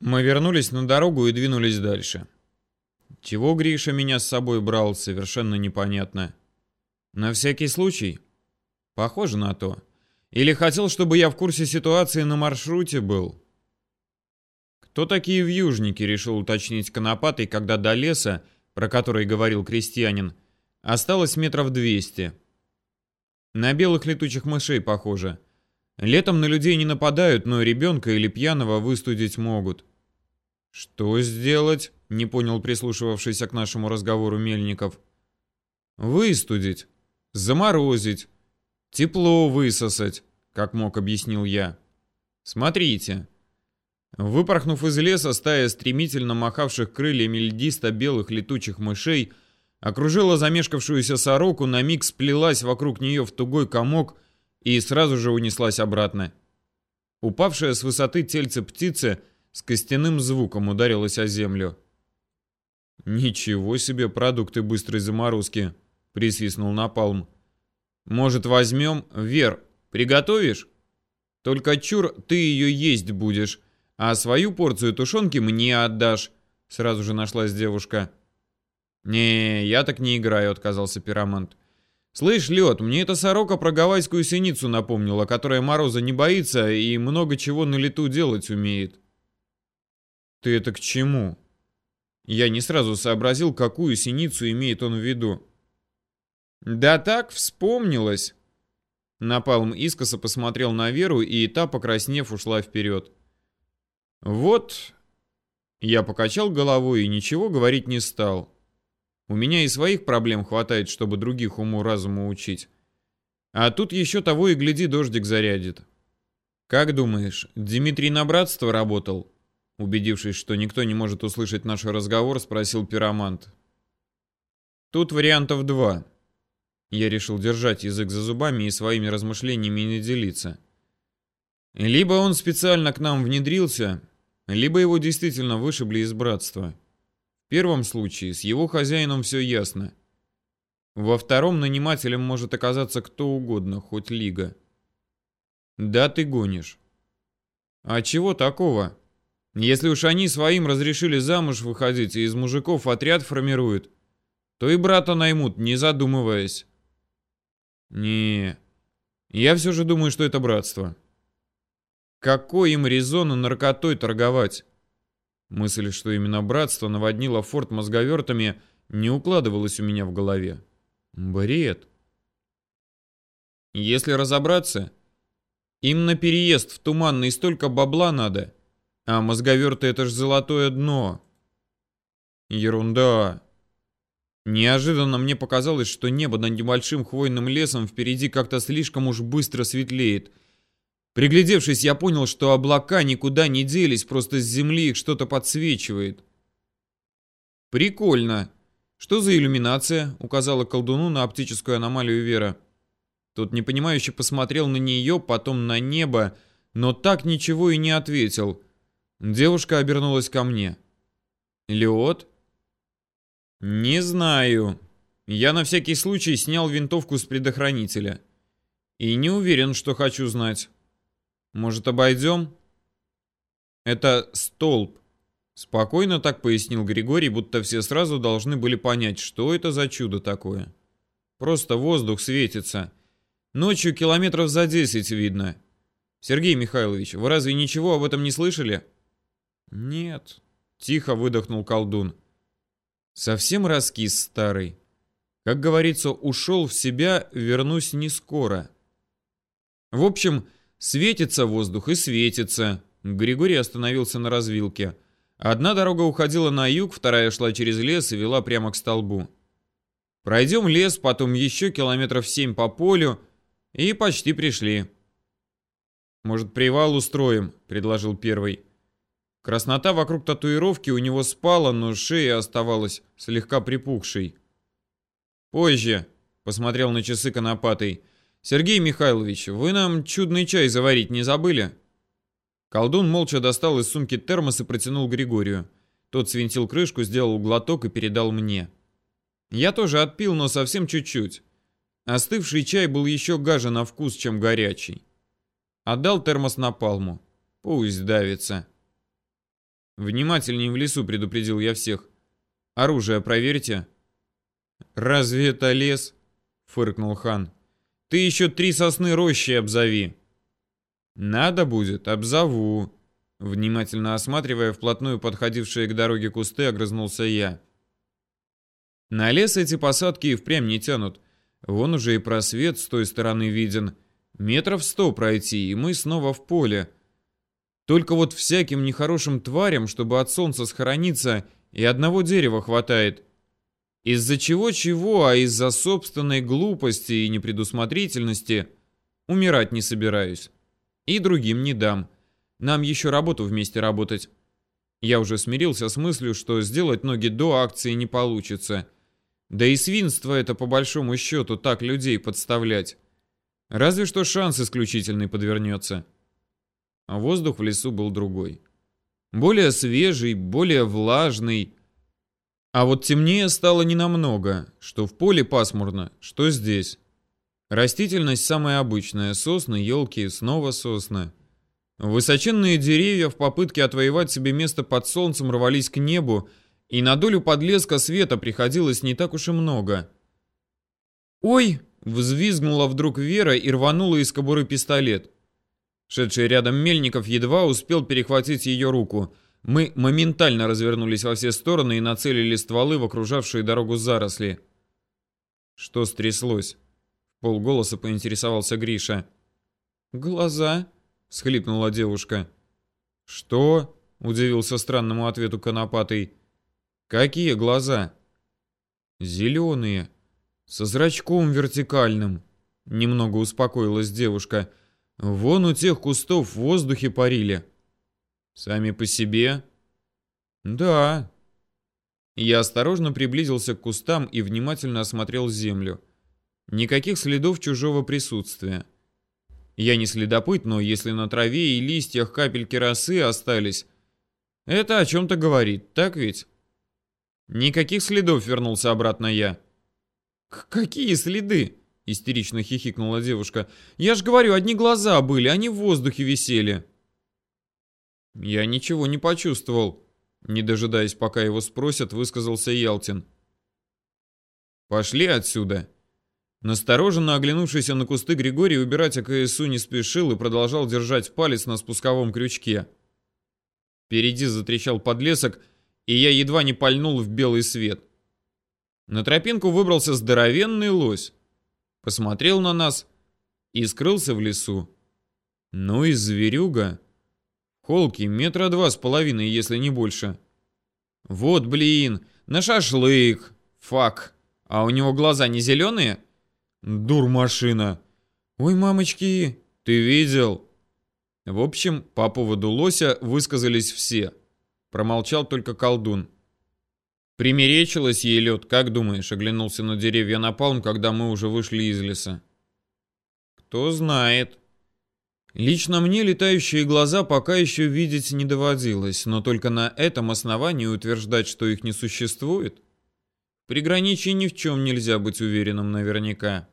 Мы вернулись на дорогу и двинулись дальше. Чего Гриша меня с собой брал, совершенно непонятно. На всякий случай? Похоже на то. Или хотел, чтобы я в курсе ситуации на маршруте был? Кто такие вьюжники, решил уточнить Конопатый, когда до леса, про который говорил крестьянин, осталось метров двести. На белых летучих мышей похоже. Летом на людей не нападают, но ребенка или пьяного выстудить могут. Что сделать? Не понял прислушивавшийся к нашему разговору Мельников. Выстудить, заморозить, тепло высосать, как мог объяснил я. Смотрите. Выпорхнув из леса, стая стремительно махавших крыльями льдисто-белых летучих мышей окружила замешкавшуюся сороку, на миг сплелась вокруг нее в тугой комок и сразу же унеслась обратно. Упавшая с высоты тельце птицы с костяным звуком ударилась о землю. «Ничего себе продукты быстрой заморозки!» — присвистнул Напалм. «Может, возьмем? Вер, приготовишь? Только чур, ты ее есть будешь, а свою порцию тушенки мне отдашь», — сразу же нашлась девушка. «Не, я так не играю», — отказался пиромант. «Слышь, Лед, мне эта сорока про гавайскую синицу напомнила, которая мороза не боится и много чего на лету делать умеет». «Ты это к чему?» Я не сразу сообразил, какую синицу имеет он в виду. «Да так, вспомнилось!» Напалм искоса посмотрел на Веру, и та, покраснев, ушла вперед. «Вот...» Я покачал головой и ничего говорить не стал. У меня и своих проблем хватает, чтобы других уму-разуму учить. А тут еще того и гляди, дождик зарядит. Как думаешь, Дмитрий на братство работал? Убедившись, что никто не может услышать наш разговор, спросил пиромант. Тут вариантов два. Я решил держать язык за зубами и своими размышлениями не делиться. Либо он специально к нам внедрился, либо его действительно вышибли из братства. В первом случае с его хозяином все ясно. Во втором нанимателем может оказаться кто угодно, хоть лига. Да ты гонишь. А чего такого? Если уж они своим разрешили замуж выходить и из мужиков отряд формируют, то и брата наймут, не задумываясь. Не, я все же думаю, что это братство. Какой им резон наркотой торговать? Мысль, что именно братство наводнило форт мозговертами, не укладывалась у меня в голове. Бред. Если разобраться, им на переезд в Туманный столько бабла надо, а мозговерты это ж золотое дно. Ерунда. Неожиданно мне показалось, что небо над небольшим хвойным лесом впереди как-то слишком уж быстро светлеет. Приглядевшись, я понял, что облака никуда не делись, просто с земли их что-то подсвечивает. Прикольно. Что за иллюминация? Указала колдуну на оптическую аномалию Вера. Тот непонимающе посмотрел на нее, потом на небо, но так ничего и не ответил. Девушка обернулась ко мне. «Лед?» «Не знаю. Я на всякий случай снял винтовку с предохранителя. И не уверен, что хочу знать. Может, обойдем?» «Это столб», — спокойно так пояснил Григорий, будто все сразу должны были понять, что это за чудо такое. «Просто воздух светится. Ночью километров за десять видно. Сергей Михайлович, вы разве ничего об этом не слышали?» «Нет», — тихо выдохнул колдун. «Совсем раскис старый. Как говорится, ушел в себя, вернусь не скоро». В общем, светится воздух и светится. Григорий остановился на развилке. Одна дорога уходила на юг, вторая шла через лес и вела прямо к столбу. Пройдем лес, потом еще километров семь по полю, и почти пришли. «Может, привал устроим?» — предложил первый. Краснота вокруг татуировки у него спала, но шея оставалась слегка припухшей. «Позже», — посмотрел на часы конопатый. «Сергей Михайлович, вы нам чудный чай заварить не забыли?» Колдун молча достал из сумки термос и протянул Григорию. Тот свинтил крышку, сделал глоток и передал мне. Я тоже отпил, но совсем чуть-чуть. Остывший чай был еще гаже на вкус, чем горячий. Отдал термос на палму. Пусть давится. Внимательнее в лесу предупредил я всех. Оружие проверьте. Разве это лес? Фыркнул хан. Ты еще три сосны рощи обзови. Надо будет, обзову. Внимательно осматривая вплотную подходившие к дороге кусты, огрызнулся я. На лес эти посадки и впрямь не тянут. Вон уже и просвет с той стороны виден. Метров сто пройти, и мы снова в поле. Только вот всяким нехорошим тварям, чтобы от солнца схорониться, и одного дерева хватает. Из-за чего-чего, а из-за собственной глупости и непредусмотрительности умирать не собираюсь. И другим не дам. Нам еще работу вместе работать. Я уже смирился с мыслью, что сделать ноги до акции не получится. Да и свинство это по большому счету так людей подставлять. Разве что шанс исключительный подвернется. А воздух в лесу был другой. Более свежий, более влажный. А вот темнее стало ненамного, что в поле пасмурно, что здесь. Растительность самая обычная, сосны, елки, снова сосны. Высоченные деревья в попытке отвоевать себе место под солнцем рвались к небу, и на долю подлеска света приходилось не так уж и много. «Ой!» — взвизгнула вдруг Вера и рванула из кобуры пистолет. Шедший рядом Мельников едва успел перехватить ее руку. Мы моментально развернулись во все стороны и нацелили стволы в окружавшие дорогу заросли. Что стряслось? Полголоса поинтересовался Гриша. «Глаза?» — схлипнула девушка. «Что?» — удивился странному ответу Конопатый. «Какие глаза?» «Зеленые, со зрачком вертикальным», — немного успокоилась девушка. Вон у тех кустов в воздухе парили. Сами по себе? Да. Я осторожно приблизился к кустам и внимательно осмотрел землю. Никаких следов чужого присутствия. Я не следопыт, но если на траве и листьях капельки росы остались, это о чем-то говорит, так ведь? Никаких следов вернулся обратно я. Какие следы? Истерично хихикнула девушка. «Я ж говорю, одни глаза были, они в воздухе висели». «Я ничего не почувствовал», не дожидаясь, пока его спросят, высказался Ялтин. «Пошли отсюда». Настороженно оглянувшийся на кусты Григорий убирать АКСУ не спешил и продолжал держать палец на спусковом крючке. Впереди затрещал подлесок, и я едва не пальнул в белый свет. На тропинку выбрался здоровенный лось посмотрел на нас и скрылся в лесу. Ну и зверюга. Холки метра два с половиной, если не больше. Вот, блин, на шашлык. Фак. А у него глаза не зеленые? Дур машина. Ой, мамочки, ты видел? В общем, по поводу лося высказались все. Промолчал только колдун. Примеречилось ей лед, как думаешь, оглянулся на деревья напалм, когда мы уже вышли из леса. Кто знает. Лично мне летающие глаза пока еще видеть не доводилось, но только на этом основании утверждать, что их не существует. При граничии ни в чем нельзя быть уверенным наверняка.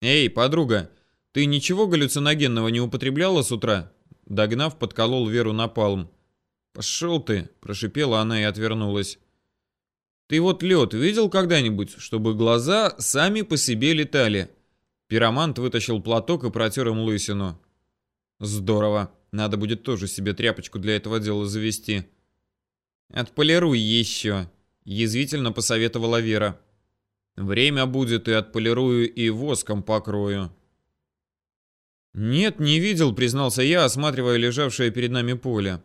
Эй, подруга, ты ничего галлюциногенного не употребляла с утра? Догнав, подколол Веру напалм. «Пошел ты!» – прошипела она и отвернулась. «Ты вот лед видел когда-нибудь, чтобы глаза сами по себе летали?» Пиромант вытащил платок и протер им лысину. «Здорово. Надо будет тоже себе тряпочку для этого дела завести». «Отполируй еще», — язвительно посоветовала Вера. «Время будет, и отполирую, и воском покрою». «Нет, не видел», — признался я, осматривая лежавшее перед нами поле.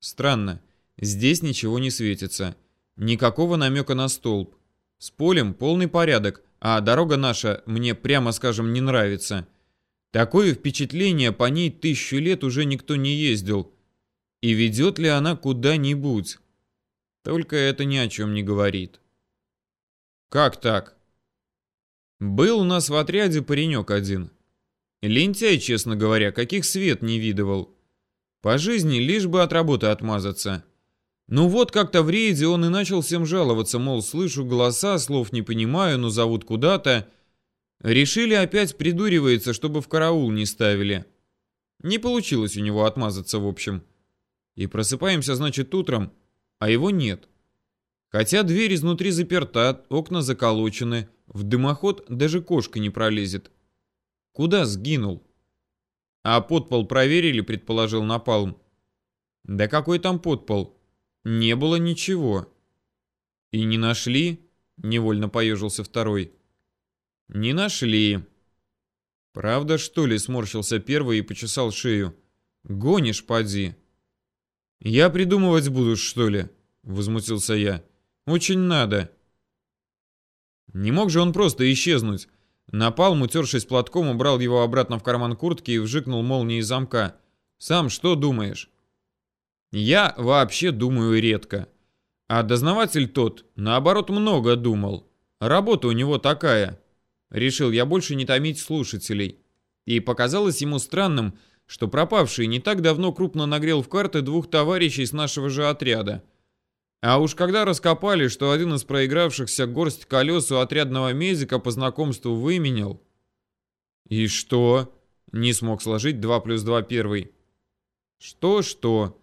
Странно, здесь ничего не светится. Никакого намека на столб. С полем полный порядок, а дорога наша мне, прямо скажем, не нравится. Такое впечатление, по ней тысячу лет уже никто не ездил. И ведет ли она куда-нибудь? Только это ни о чем не говорит. Как так? Был у нас в отряде паренек один. Лентяй, честно говоря, каких свет не видывал. По жизни лишь бы от работы отмазаться. Ну вот как-то в рейде он и начал всем жаловаться, мол, слышу голоса, слов не понимаю, но зовут куда-то. Решили опять придуривается, чтобы в караул не ставили. Не получилось у него отмазаться в общем. И просыпаемся, значит, утром, а его нет. Хотя дверь изнутри заперта, окна заколочены, в дымоход даже кошка не пролезет. Куда сгинул? А подпол проверили, предположил Напалм. Да какой там подпол? Не было ничего. И не нашли? Невольно поежился второй. Не нашли. Правда, что ли, сморщился первый и почесал шею. Гонишь, поди. Я придумывать буду, что ли? Возмутился я. Очень надо. Не мог же он просто исчезнуть. Напал, утершись платком, убрал его обратно в карман куртки и вжикнул молнией замка. «Сам что думаешь?» «Я вообще думаю редко. А дознаватель тот, наоборот, много думал. Работа у него такая». Решил я больше не томить слушателей. И показалось ему странным, что пропавший не так давно крупно нагрел в карты двух товарищей с нашего же отряда – а уж когда раскопали, что один из проигравшихся горсть колес у отрядного медика по знакомству выменял... И что? Не смог сложить 2 плюс 2 первый. Что-что?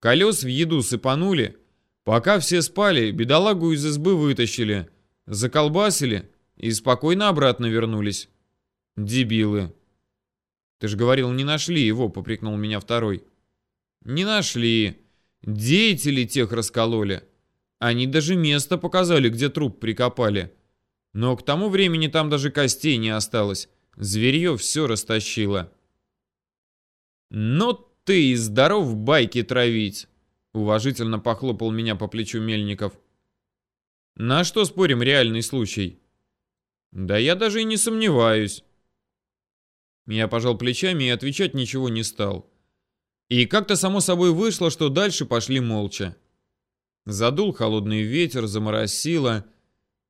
Колес в еду сыпанули. Пока все спали, бедолагу из избы вытащили. Заколбасили и спокойно обратно вернулись. Дебилы. Ты же говорил, не нашли его, попрекнул меня второй. Не нашли. Деятели тех раскололи. Они даже место показали, где труп прикопали. Но к тому времени там даже костей не осталось. Зверье все растащило. «Ну ты и здоров байки травить!» Уважительно похлопал меня по плечу Мельников. «На что спорим реальный случай?» «Да я даже и не сомневаюсь». Я пожал плечами и отвечать ничего не стал. И как-то само собой вышло, что дальше пошли молча. Задул холодный ветер, заморосило.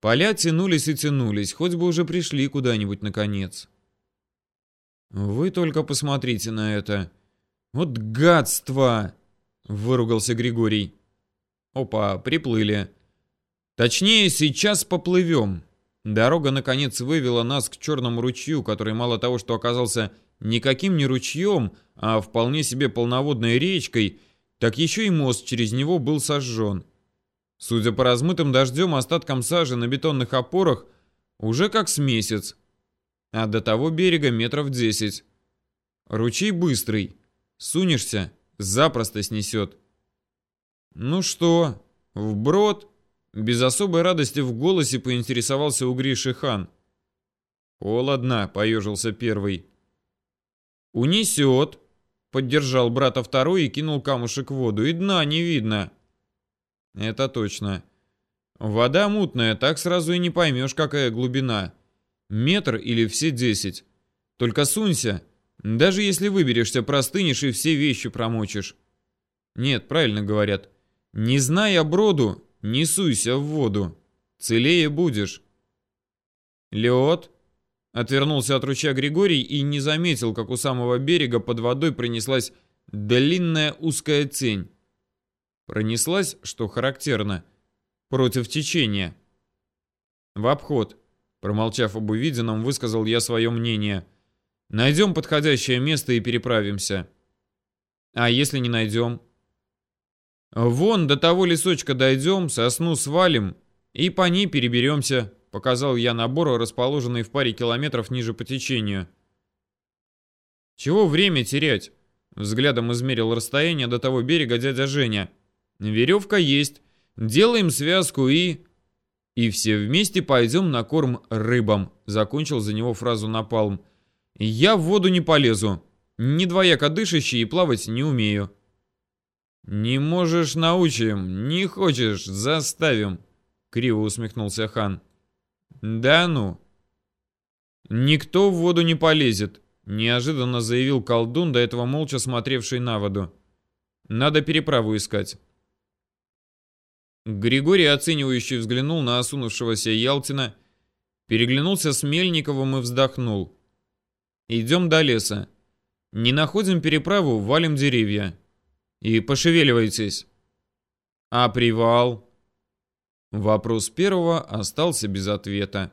Поля тянулись и тянулись, хоть бы уже пришли куда-нибудь наконец. «Вы только посмотрите на это! Вот гадство!» — выругался Григорий. «Опа, приплыли. Точнее, сейчас поплывем». Дорога, наконец, вывела нас к черному ручью, который мало того, что оказался никаким не ручьем, а вполне себе полноводной речкой, так еще и мост через него был сожжен. Судя по размытым дождем остаткам сажи на бетонных опорах, уже как с месяц. А до того берега метров десять. Ручей быстрый. Сунешься, запросто снесет. Ну что, вброд? Без особой радости в голосе поинтересовался у Гриши хан. «Холодно», — поежился первый. «Унесет», — поддержал брата второй и кинул камушек в воду. «И дна не видно». «Это точно. Вода мутная, так сразу и не поймешь, какая глубина. Метр или все десять. Только сунься. Даже если выберешься, простынешь и все вещи промочишь». «Нет, правильно говорят. Не зная броду, не суйся в воду. Целее будешь». «Лед?» Отвернулся от ручья Григорий и не заметил, как у самого берега под водой пронеслась длинная узкая тень. Пронеслась, что характерно, против течения. В обход, промолчав об увиденном, высказал я свое мнение. Найдем подходящее место и переправимся. А если не найдем? Вон до того лесочка дойдем, сосну свалим и по ней переберемся. Показал я набор, расположенный в паре километров ниже по течению. «Чего время терять?» Взглядом измерил расстояние до того берега дядя Женя. «Веревка есть. Делаем связку и...» «И все вместе пойдем на корм рыбам», — закончил за него фразу Напалм. «Я в воду не полезу. Не двояко дышащий и плавать не умею». «Не можешь — научим. Не хочешь — заставим», — криво усмехнулся хан. «Да ну!» «Никто в воду не полезет», — неожиданно заявил колдун, до этого молча смотревший на воду. «Надо переправу искать». Григорий оценивающе взглянул на осунувшегося Ялтина, переглянулся с Мельниковым и вздохнул. «Идем до леса. Не находим переправу, валим деревья. И пошевеливайтесь». «А привал?» Вопрос первого остался без ответа.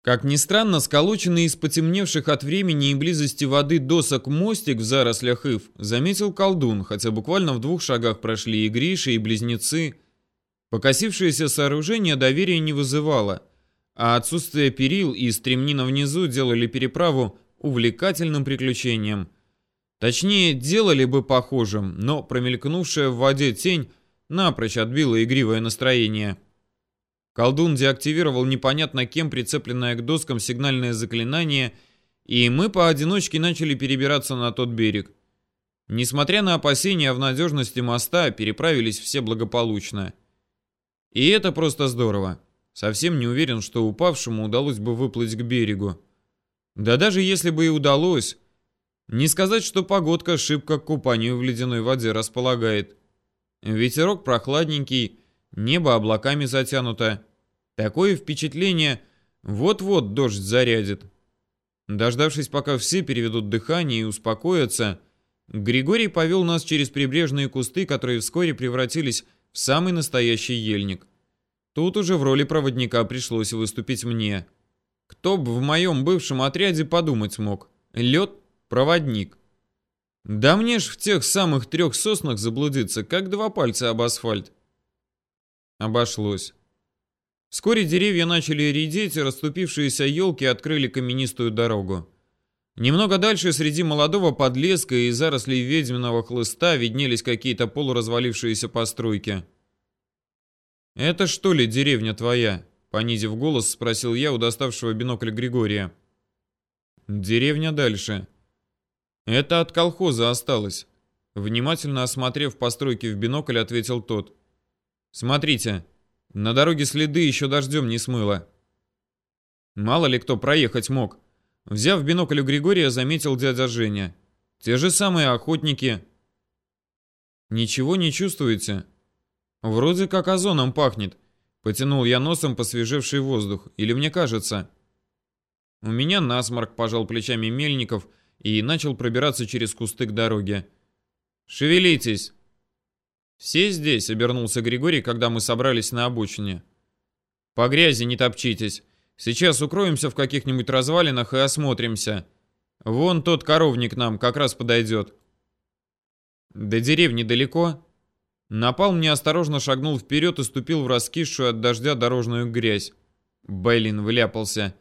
Как ни странно, сколоченный из потемневших от времени и близости воды досок мостик в зарослях ив заметил колдун, хотя буквально в двух шагах прошли и Гриша, и близнецы. Покосившееся сооружение доверия не вызывало, а отсутствие перил и стремнина внизу делали переправу увлекательным приключением. Точнее, делали бы похожим, но промелькнувшая в воде тень напрочь отбила игривое настроение. Колдун деактивировал непонятно кем прицепленное к доскам сигнальное заклинание, и мы поодиночке начали перебираться на тот берег. Несмотря на опасения в надежности моста, переправились все благополучно. И это просто здорово. Совсем не уверен, что упавшему удалось бы выплыть к берегу. Да даже если бы и удалось, не сказать, что погодка шибко к купанию в ледяной воде располагает. Ветерок прохладненький, небо облаками затянуто. Такое впечатление, вот-вот дождь зарядит. Дождавшись, пока все переведут дыхание и успокоятся, Григорий повел нас через прибрежные кусты, которые вскоре превратились в самый настоящий ельник. Тут уже в роли проводника пришлось выступить мне. Кто бы в моем бывшем отряде подумать мог. Лед — проводник. Да мне ж в тех самых трех соснах заблудиться, как два пальца об асфальт. Обошлось. Вскоре деревья начали редеть, и расступившиеся елки открыли каменистую дорогу. Немного дальше среди молодого подлеска и зарослей ведьминого хлыста виднелись какие-то полуразвалившиеся постройки. «Это что ли деревня твоя?» Понизив голос, спросил я у доставшего бинокль Григория. «Деревня дальше. Это от колхоза осталось». Внимательно осмотрев постройки в бинокль, ответил тот. «Смотрите, на дороге следы еще дождем не смыло». Мало ли кто проехать мог. Взяв бинокль у Григория, заметил дядя Женя. Те же самые охотники. Ничего не чувствуете? Вроде как озоном пахнет. Потянул я носом посвежевший воздух. Или мне кажется? У меня насморк, пожал плечами Мельников и начал пробираться через кусты к дороге. «Шевелитесь!» «Все здесь?» — обернулся Григорий, когда мы собрались на обочине. «По грязи не топчитесь. Сейчас укроемся в каких-нибудь развалинах и осмотримся. Вон тот коровник нам как раз подойдет. До деревни далеко. Напал мне осторожно шагнул вперед и ступил в раскисшую от дождя дорожную грязь. Бейлин вляпался.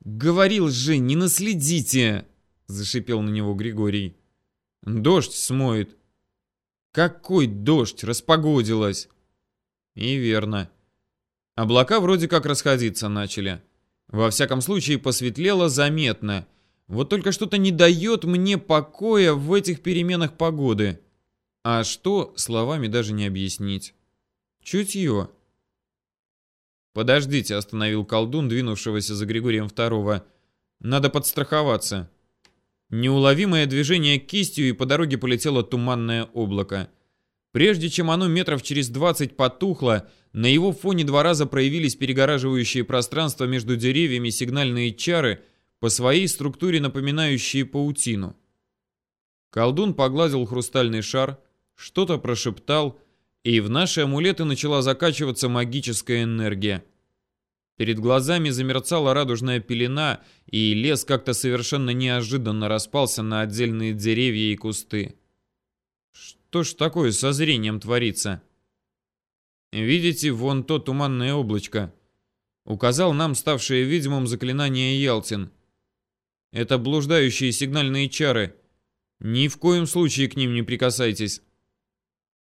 «Говорил же, не наследите!» Зашипел на него Григорий. «Дождь смоет». «Какой дождь? Распогодилось!» «И верно. Облака вроде как расходиться начали. Во всяком случае, посветлело заметно. Вот только что-то не дает мне покоя в этих переменах погоды. А что, словами даже не объяснить. Чутье. «Подождите», — остановил колдун, двинувшегося за Григорием Второго. «Надо подстраховаться». Неуловимое движение кистью, и по дороге полетело туманное облако. Прежде чем оно метров через двадцать потухло, на его фоне два раза проявились перегораживающие пространство между деревьями сигнальные чары, по своей структуре напоминающие паутину. Колдун погладил хрустальный шар, что-то прошептал, и в наши амулеты начала закачиваться магическая энергия. Перед глазами замерцала радужная пелена, и лес как-то совершенно неожиданно распался на отдельные деревья и кусты. Что ж такое со зрением творится? Видите, вон то туманное облачко. Указал нам ставшее видимым заклинание Ялтин. Это блуждающие сигнальные чары. Ни в коем случае к ним не прикасайтесь.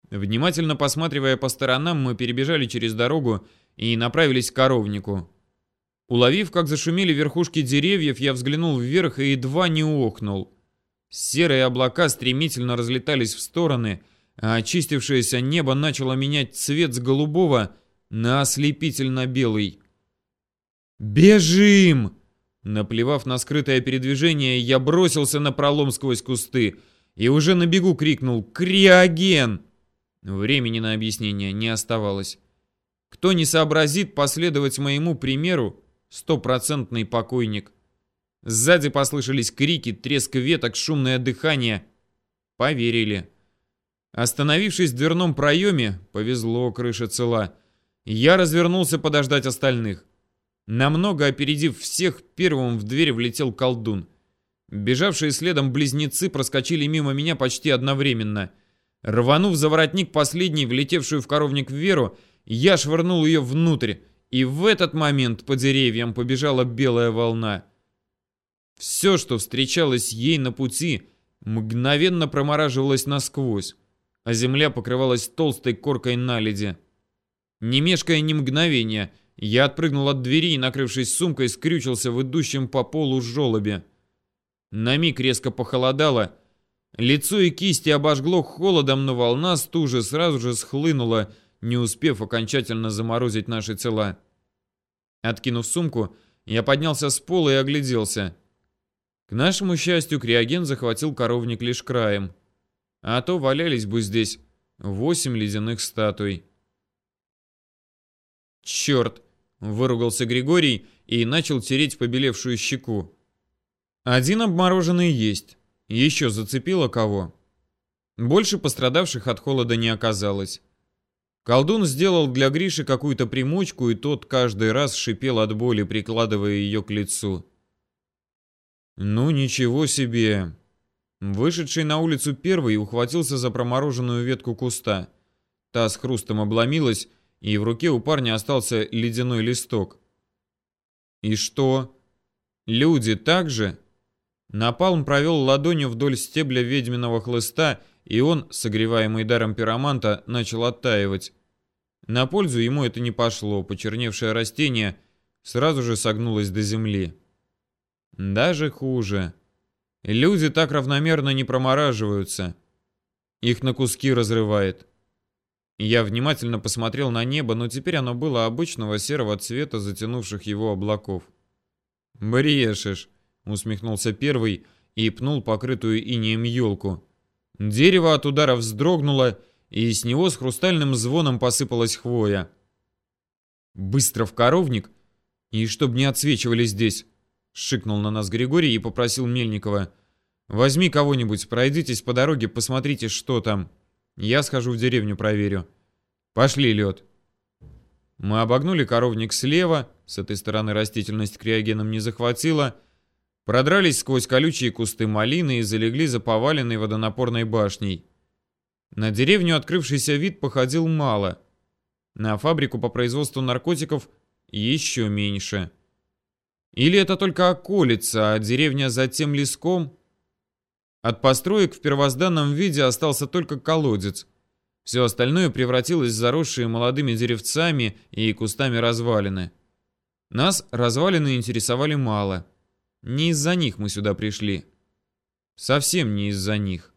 Внимательно посматривая по сторонам, мы перебежали через дорогу и направились к коровнику. Уловив, как зашумели верхушки деревьев, я взглянул вверх и едва не охнул. Серые облака стремительно разлетались в стороны, а очистившееся небо начало менять цвет с голубого на ослепительно-белый. «Бежим!» Наплевав на скрытое передвижение, я бросился на пролом сквозь кусты и уже на бегу крикнул «Криоген!». Времени на объяснение не оставалось. Кто не сообразит последовать моему примеру, стопроцентный покойник. Сзади послышались крики, треск веток, шумное дыхание. Поверили. Остановившись в дверном проеме, повезло, крыша цела, я развернулся подождать остальных. Намного опередив всех, первым в дверь влетел колдун. Бежавшие следом близнецы проскочили мимо меня почти одновременно. Рванув за воротник последний, влетевшую в коровник Веру, я швырнул ее внутрь, и в этот момент по деревьям побежала белая волна. Все, что встречалось ей на пути, мгновенно промораживалось насквозь, а земля покрывалась толстой коркой наледи. Не мешкая ни мгновения, я отпрыгнул от двери и, накрывшись сумкой, скрючился в идущем по полу желобе. На миг резко похолодало, лицо и кисти обожгло холодом, но волна стужи сразу же схлынула, не успев окончательно заморозить наши тела. Откинув сумку, я поднялся с пола и огляделся. К нашему счастью, криоген захватил коровник лишь краем. А то валялись бы здесь восемь ледяных статуй. «Черт!» — выругался Григорий и начал тереть побелевшую щеку. «Один обмороженный есть. Еще зацепило кого?» Больше пострадавших от холода не оказалось. Колдун сделал для Гриши какую-то примочку, и тот каждый раз шипел от боли, прикладывая ее к лицу. «Ну ничего себе!» Вышедший на улицу первый ухватился за промороженную ветку куста. Та с хрустом обломилась, и в руке у парня остался ледяной листок. «И что? Люди так же?» Напалм провел ладонью вдоль стебля ведьминого хлыста, и он, согреваемый даром пироманта, начал оттаивать. На пользу ему это не пошло, почерневшее растение сразу же согнулось до земли. Даже хуже. Люди так равномерно не промораживаются. Их на куски разрывает. Я внимательно посмотрел на небо, но теперь оно было обычного серого цвета затянувших его облаков. «Брешешь», — усмехнулся первый и пнул покрытую инеем елку. Дерево от удара вздрогнуло, и с него с хрустальным звоном посыпалась хвоя. «Быстро в коровник, и чтоб не отсвечивали здесь», — шикнул на нас Григорий и попросил Мельникова. «Возьми кого-нибудь, пройдитесь по дороге, посмотрите, что там. Я схожу в деревню, проверю. Пошли, лед». Мы обогнули коровник слева, с этой стороны растительность криогеном не захватила, продрались сквозь колючие кусты малины и залегли за поваленной водонапорной башней. На деревню открывшийся вид походил мало. На фабрику по производству наркотиков еще меньше. Или это только околица, а деревня за тем леском? От построек в первозданном виде остался только колодец. Все остальное превратилось в заросшие молодыми деревцами и кустами развалины. Нас развалины интересовали мало. Не из-за них мы сюда пришли. Совсем не из-за них.